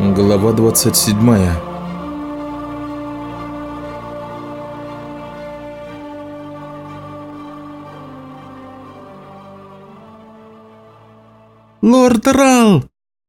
Глава 27 «Лорд Рал!»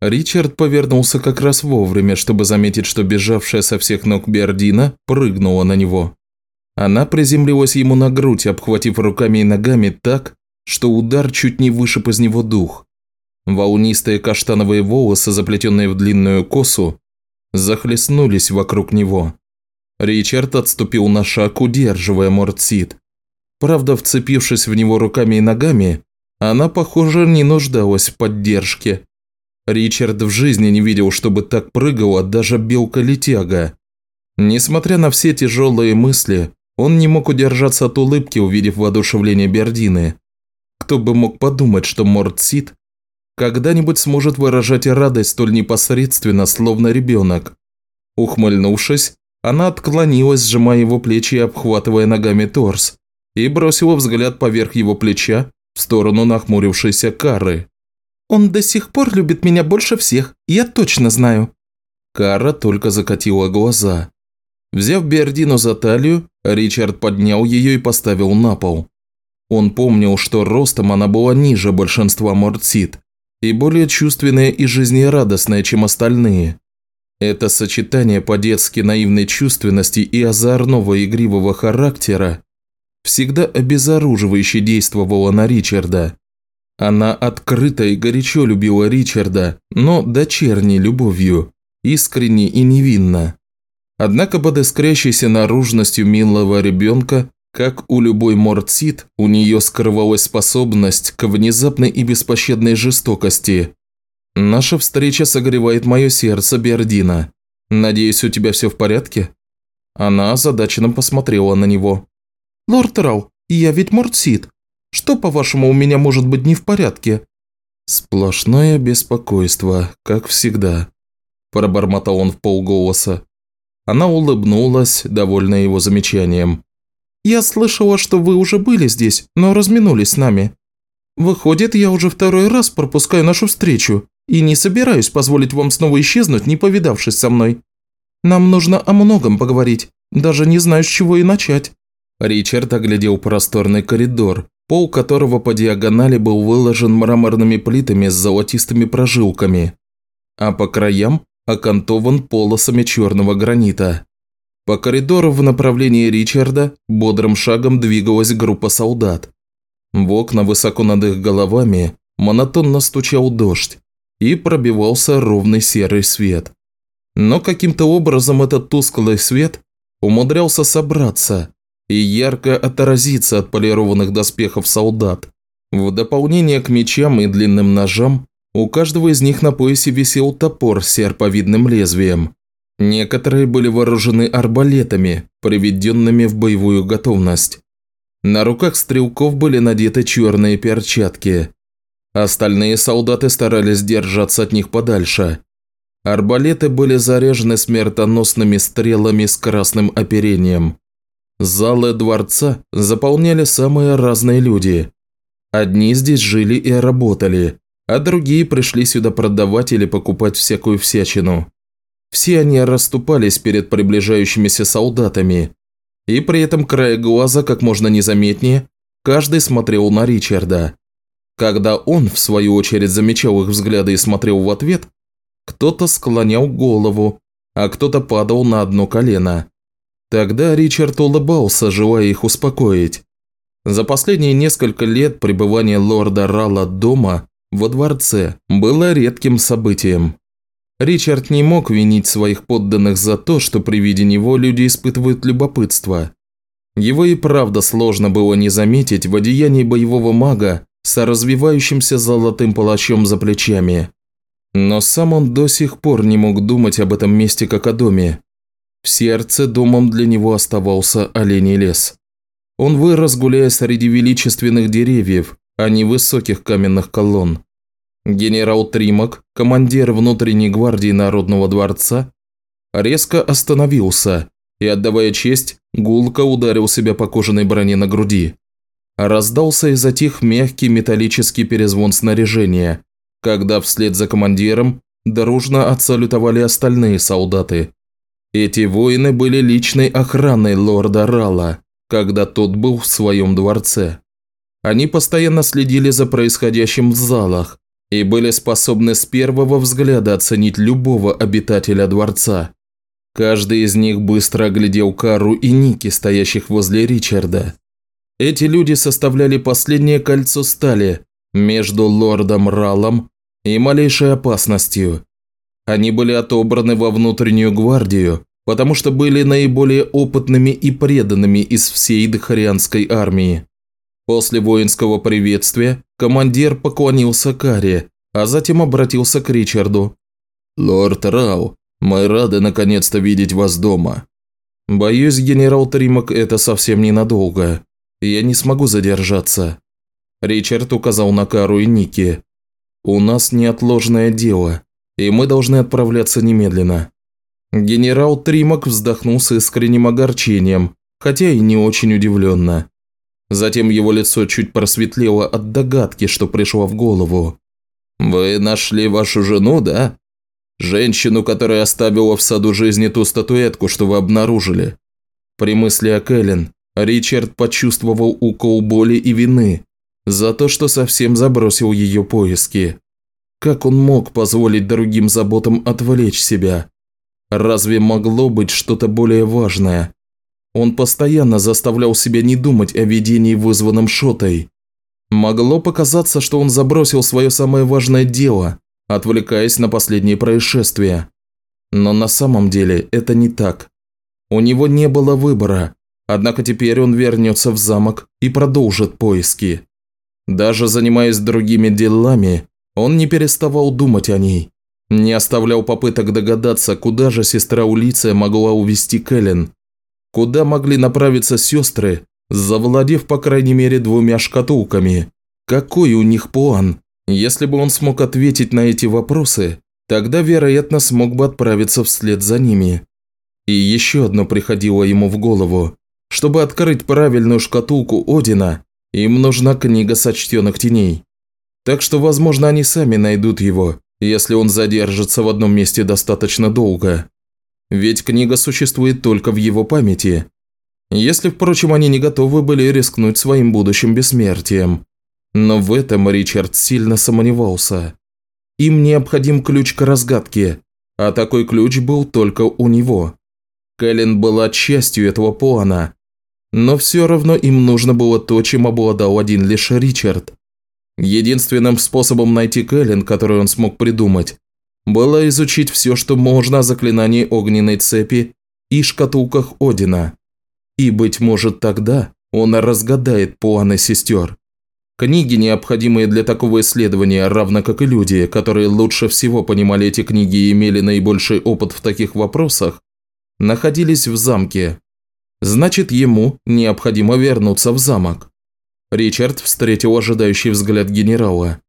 Ричард повернулся как раз вовремя, чтобы заметить, что бежавшая со всех ног Бердина прыгнула на него. Она приземлилась ему на грудь, обхватив руками и ногами так, что удар чуть не вышиб из него дух. Волнистые каштановые волосы, заплетенные в длинную косу, захлестнулись вокруг него. Ричард отступил на шаг, удерживая Мортсид. Правда, вцепившись в него руками и ногами, она, похоже, не нуждалась в поддержке. Ричард в жизни не видел, чтобы так прыгала даже белка-летяга. Несмотря на все тяжелые мысли, он не мог удержаться от улыбки, увидев воодушевление Бердины. Кто бы мог подумать, что Мортсид когда-нибудь сможет выражать радость столь непосредственно, словно ребенок. Ухмыльнувшись, она отклонилась, сжимая его плечи и обхватывая ногами торс, и бросила взгляд поверх его плеча в сторону нахмурившейся Кары. «Он до сих пор любит меня больше всех, я точно знаю». Кара только закатила глаза. Взяв Бердину за талию, Ричард поднял ее и поставил на пол. Он помнил, что ростом она была ниже большинства мордсит, и более чувственная и жизнерадостная, чем остальные. Это сочетание по-детски наивной чувственности и озорного игривого характера всегда обезоруживающе действовало на Ричарда. Она открыто и горячо любила Ричарда, но дочерней любовью, искренне и невинно. Однако под искрящейся наружностью милого ребенка как у любой мордсит, у нее скрывалась способность к внезапной и беспощадной жестокости. «Наша встреча согревает мое сердце, Бердина. Надеюсь, у тебя все в порядке?» Она озадаченно посмотрела на него. «Лорд Рау, я ведь мордсит. Что, по-вашему, у меня может быть не в порядке?» «Сплошное беспокойство, как всегда», – пробормотал он в полголоса. Она улыбнулась, довольная его замечанием. Я слышала, что вы уже были здесь, но разминулись с нами. Выходит, я уже второй раз пропускаю нашу встречу и не собираюсь позволить вам снова исчезнуть, не повидавшись со мной. Нам нужно о многом поговорить, даже не знаю, с чего и начать». Ричард оглядел просторный коридор, пол которого по диагонали был выложен мраморными плитами с золотистыми прожилками, а по краям окантован полосами черного гранита. По коридору в направлении Ричарда бодрым шагом двигалась группа солдат. В окна высоко над их головами монотонно стучал дождь и пробивался ровный серый свет. Но каким-то образом этот тусклый свет умудрялся собраться и ярко отразиться от полированных доспехов солдат. В дополнение к мечам и длинным ножам у каждого из них на поясе висел топор с серповидным лезвием, Некоторые были вооружены арбалетами, приведенными в боевую готовность. На руках стрелков были надеты черные перчатки. Остальные солдаты старались держаться от них подальше. Арбалеты были заряжены смертоносными стрелами с красным оперением. Залы дворца заполняли самые разные люди. Одни здесь жили и работали, а другие пришли сюда продавать или покупать всякую всячину. Все они расступались перед приближающимися солдатами, и при этом края глаза как можно незаметнее каждый смотрел на Ричарда. Когда он, в свою очередь, замечал их взгляды и смотрел в ответ, кто-то склонял голову, а кто-то падал на одно колено. Тогда Ричард улыбался, желая их успокоить. За последние несколько лет пребывание лорда Рала дома во дворце было редким событием. Ричард не мог винить своих подданных за то, что при виде него люди испытывают любопытство. Его и правда сложно было не заметить в одеянии боевого мага с развивающимся золотым палачом за плечами. Но сам он до сих пор не мог думать об этом месте как о доме. В сердце домом для него оставался оленей лес. Он вырос, гуляя среди величественных деревьев, а не высоких каменных колонн. Генерал Тримак, командир внутренней гвардии Народного дворца, резко остановился и, отдавая честь, гулко ударил себя по кожаной броне на груди. Раздался и затих мягкий металлический перезвон снаряжения, когда вслед за командиром дружно отсалютовали остальные солдаты. Эти воины были личной охраной лорда Рала, когда тот был в своем дворце. Они постоянно следили за происходящим в залах и были способны с первого взгляда оценить любого обитателя дворца. Каждый из них быстро оглядел Кару и Ники, стоящих возле Ричарда. Эти люди составляли последнее кольцо стали между лордом Ралом и малейшей опасностью. Они были отобраны во внутреннюю гвардию, потому что были наиболее опытными и преданными из всей Дхарианской армии. После воинского приветствия командир поклонился Каре, а затем обратился к Ричарду. «Лорд Рау, мы рады наконец-то видеть вас дома. Боюсь, генерал Тримак, это совсем ненадолго. Я не смогу задержаться». Ричард указал на Кару и Ники. «У нас неотложное дело, и мы должны отправляться немедленно». Генерал Тримак вздохнул с искренним огорчением, хотя и не очень удивленно. Затем его лицо чуть просветлело от догадки, что пришло в голову. «Вы нашли вашу жену, да? Женщину, которая оставила в саду жизни ту статуэтку, что вы обнаружили?» При мысли о Кэлен Ричард почувствовал укол боли и вины за то, что совсем забросил ее поиски. Как он мог позволить другим заботам отвлечь себя? Разве могло быть что-то более важное? Он постоянно заставлял себя не думать о видении, вызванном Шотой. Могло показаться, что он забросил свое самое важное дело, отвлекаясь на последние происшествия. Но на самом деле это не так. У него не было выбора, однако теперь он вернется в замок и продолжит поиски. Даже занимаясь другими делами, он не переставал думать о ней. Не оставлял попыток догадаться, куда же сестра Улиция могла увести Кэлен. Куда могли направиться сестры, завладев по крайней мере двумя шкатулками. Какой у них план? Если бы он смог ответить на эти вопросы, тогда, вероятно, смог бы отправиться вслед за ними. И еще одно приходило ему в голову. Чтобы открыть правильную шкатулку Одина, им нужна книга сочтенных теней. Так что, возможно, они сами найдут его, если он задержится в одном месте достаточно долго. Ведь книга существует только в его памяти. Если, впрочем, они не готовы были рискнуть своим будущим бессмертием. Но в этом Ричард сильно сомневался. Им необходим ключ к разгадке, а такой ключ был только у него. Кэлен была частью этого плана, но все равно им нужно было то, чем обладал один лишь Ричард. Единственным способом найти Кэлен, который он смог придумать, было изучить все, что можно о заклинании огненной цепи и шкатулках Одина. И, быть может, тогда он разгадает планы сестер. Книги, необходимые для такого исследования, равно как и люди, которые лучше всего понимали эти книги и имели наибольший опыт в таких вопросах, находились в замке. Значит, ему необходимо вернуться в замок. Ричард встретил ожидающий взгляд генерала.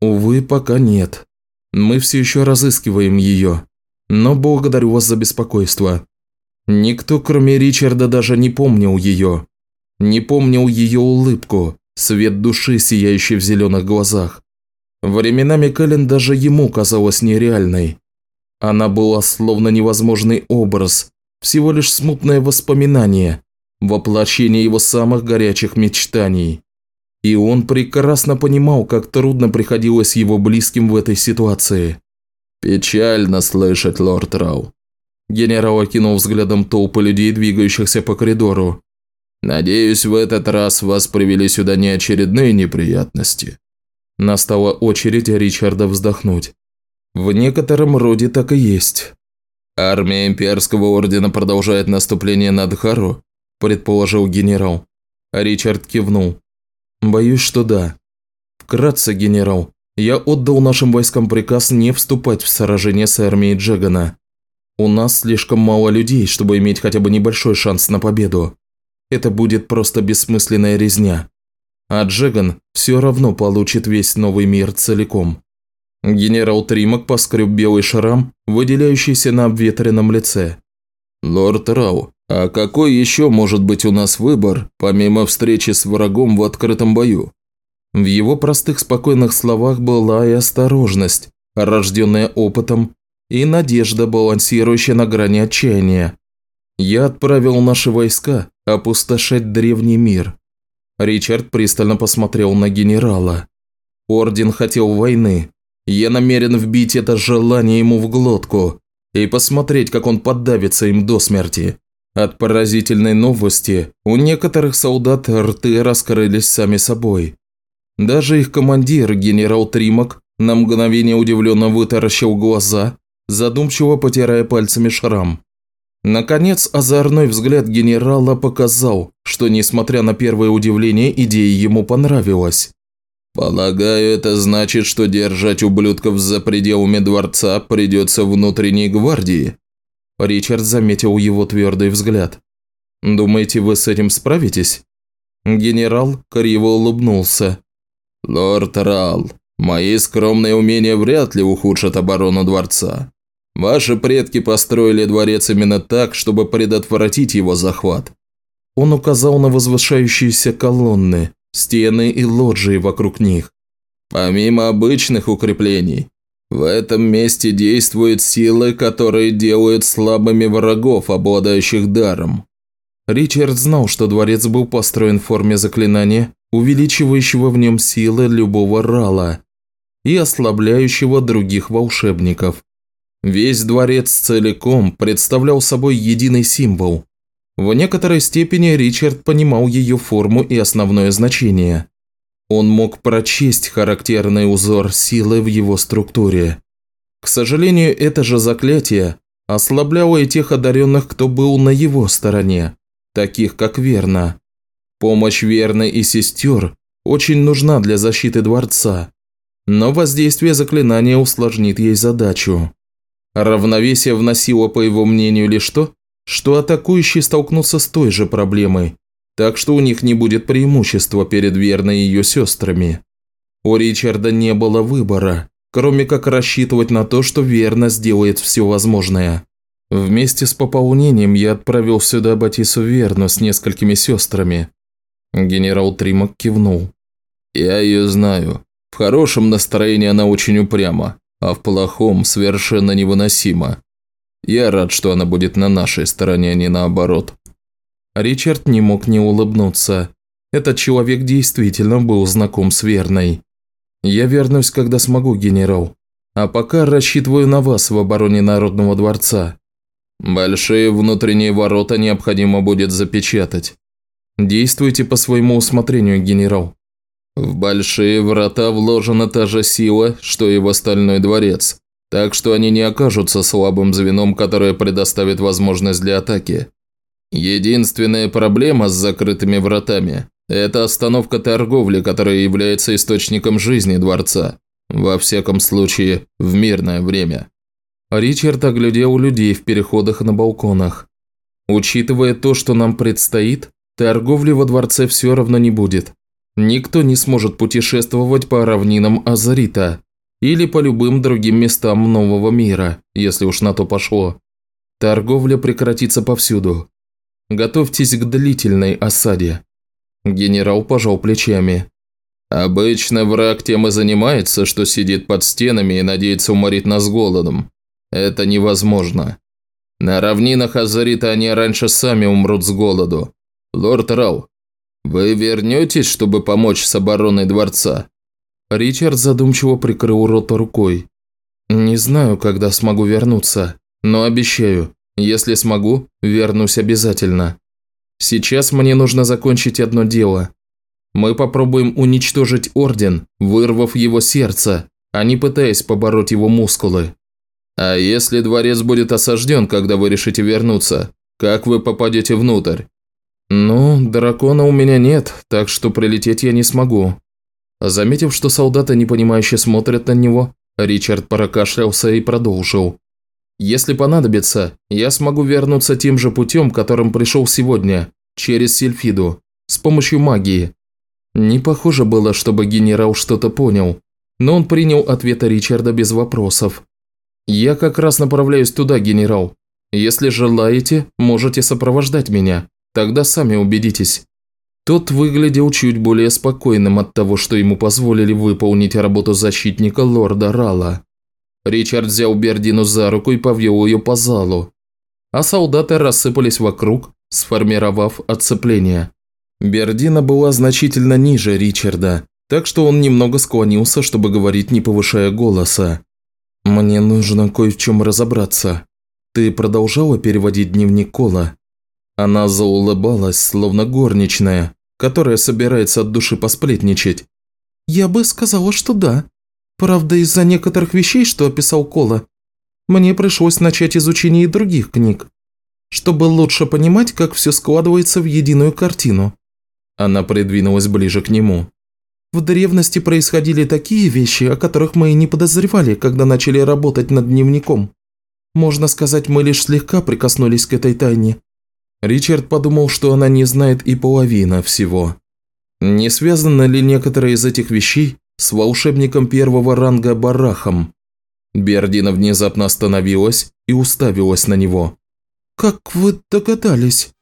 «Увы, пока нет. Мы все еще разыскиваем ее. Но благодарю вас за беспокойство. Никто, кроме Ричарда, даже не помнил ее. Не помнил ее улыбку, свет души, сияющий в зеленых глазах. Временами Кэлен даже ему казалась нереальной. Она была словно невозможный образ, всего лишь смутное воспоминание, воплощение его самых горячих мечтаний. И он прекрасно понимал, как трудно приходилось его близким в этой ситуации. «Печально слышать, лорд Рау». Генерал окинул взглядом толпы людей, двигающихся по коридору. «Надеюсь, в этот раз вас привели сюда не очередные неприятности». Настала очередь Ричарда вздохнуть. В некотором роде так и есть. «Армия Имперского Ордена продолжает наступление на Дхару», предположил генерал. Ричард кивнул. «Боюсь, что да. Вкратце, генерал, я отдал нашим войскам приказ не вступать в сражение с армией Джегана. У нас слишком мало людей, чтобы иметь хотя бы небольшой шанс на победу. Это будет просто бессмысленная резня. А Джеган все равно получит весь новый мир целиком». Генерал Тримак поскреб белый шрам, выделяющийся на обветренном лице. «Лорд Рау, а какой еще может быть у нас выбор, помимо встречи с врагом в открытом бою?» В его простых спокойных словах была и осторожность, рожденная опытом, и надежда, балансирующая на грани отчаяния. Я отправил наши войска опустошать древний мир. Ричард пристально посмотрел на генерала. Орден хотел войны. Я намерен вбить это желание ему в глотку и посмотреть, как он поддавится им до смерти. От поразительной новости у некоторых солдат рты раскрылись сами собой. Даже их командир, генерал Тримак, на мгновение удивленно вытаращил глаза, задумчиво потирая пальцами шрам. Наконец, озорной взгляд генерала показал, что, несмотря на первое удивление, идея ему понравилась. «Полагаю, это значит, что держать ублюдков за пределами дворца придется внутренней гвардии?» Ричард заметил его твердый взгляд. «Думаете, вы с этим справитесь?» Генерал криво улыбнулся. «Лорд Рал, мои скромные умения вряд ли ухудшат оборону дворца. Ваши предки построили дворец именно так, чтобы предотвратить его захват». Он указал на возвышающиеся колонны, стены и лоджии вокруг них. Помимо обычных укреплений, в этом месте действуют силы, которые делают слабыми врагов, обладающих даром. Ричард знал, что дворец был построен в форме заклинания, увеличивающего в нем силы любого рала и ослабляющего других волшебников. Весь дворец целиком представлял собой единый символ. В некоторой степени Ричард понимал ее форму и основное значение. Он мог прочесть характерный узор силы в его структуре. К сожалению, это же заклятие ослабляло и тех одаренных, кто был на его стороне, таких как Верна. Помощь Верны и сестер очень нужна для защиты дворца, но воздействие заклинания усложнит ей задачу. Равновесие вносило, по его мнению, лишь то, что атакующие столкнутся с той же проблемой, так что у них не будет преимущества перед верной ее сестрами. У Ричарда не было выбора, кроме как рассчитывать на то, что верно сделает все возможное. Вместе с пополнением я отправил сюда Батису Верну с несколькими сестрами. Генерал Тримак кивнул. «Я ее знаю. В хорошем настроении она очень упряма, а в плохом совершенно невыносима. Я рад, что она будет на нашей стороне, а не наоборот». Ричард не мог не улыбнуться. Этот человек действительно был знаком с Верной. «Я вернусь, когда смогу, генерал. А пока рассчитываю на вас в обороне Народного дворца. Большие внутренние ворота необходимо будет запечатать. Действуйте по своему усмотрению, генерал. В большие врата вложена та же сила, что и в остальной дворец, так что они не окажутся слабым звеном, которое предоставит возможность для атаки. Единственная проблема с закрытыми вратами – это остановка торговли, которая является источником жизни дворца. Во всяком случае, в мирное время. Ричард оглядел людей в переходах на балконах. Учитывая то, что нам предстоит, торговли во дворце все равно не будет. Никто не сможет путешествовать по равнинам Азарита или по любым другим местам нового мира, если уж на то пошло. Торговля прекратится повсюду. Готовьтесь к длительной осаде». Генерал пожал плечами. «Обычно враг тем и занимается, что сидит под стенами и надеется уморить нас голодом. Это невозможно. На равнинах Азарита они раньше сами умрут с голоду. Лорд Рау, вы вернетесь, чтобы помочь с обороной дворца?» Ричард задумчиво прикрыл рот рукой. «Не знаю, когда смогу вернуться, но обещаю, если смогу, вернусь обязательно. Сейчас мне нужно закончить одно дело. Мы попробуем уничтожить Орден, вырвав его сердце, а не пытаясь побороть его мускулы. А если дворец будет осажден, когда вы решите вернуться, как вы попадете внутрь? Ну, дракона у меня нет, так что прилететь я не смогу. Заметив, что солдаты непонимающе смотрят на него, Ричард прокашлялся и продолжил. Если понадобится, я смогу вернуться тем же путем, которым пришел сегодня, через Сильфиду, с помощью магии. Не похоже было, чтобы генерал что-то понял, но он принял ответ Ричарда без вопросов. «Я как раз направляюсь туда, генерал. Если желаете, можете сопровождать меня, тогда сами убедитесь». Тот выглядел чуть более спокойным от того, что ему позволили выполнить работу защитника лорда Рала. Ричард взял Бердину за руку и повел ее по залу. А солдаты рассыпались вокруг, сформировав отцепление. Бердина была значительно ниже Ричарда, так что он немного склонился, чтобы говорить, не повышая голоса. «Мне нужно кое в чем разобраться. Ты продолжала переводить дневник Кола?» Она заулыбалась, словно горничная, которая собирается от души посплетничать. «Я бы сказала, что да. Правда, из-за некоторых вещей, что описал Кола, мне пришлось начать изучение и других книг, чтобы лучше понимать, как все складывается в единую картину». Она придвинулась ближе к нему. В древности происходили такие вещи, о которых мы и не подозревали, когда начали работать над дневником. Можно сказать, мы лишь слегка прикоснулись к этой тайне. Ричард подумал, что она не знает и половина всего. Не связано ли некоторые из этих вещей с волшебником первого ранга Барахом? Бердина внезапно остановилась и уставилась на него. «Как вы догадались?»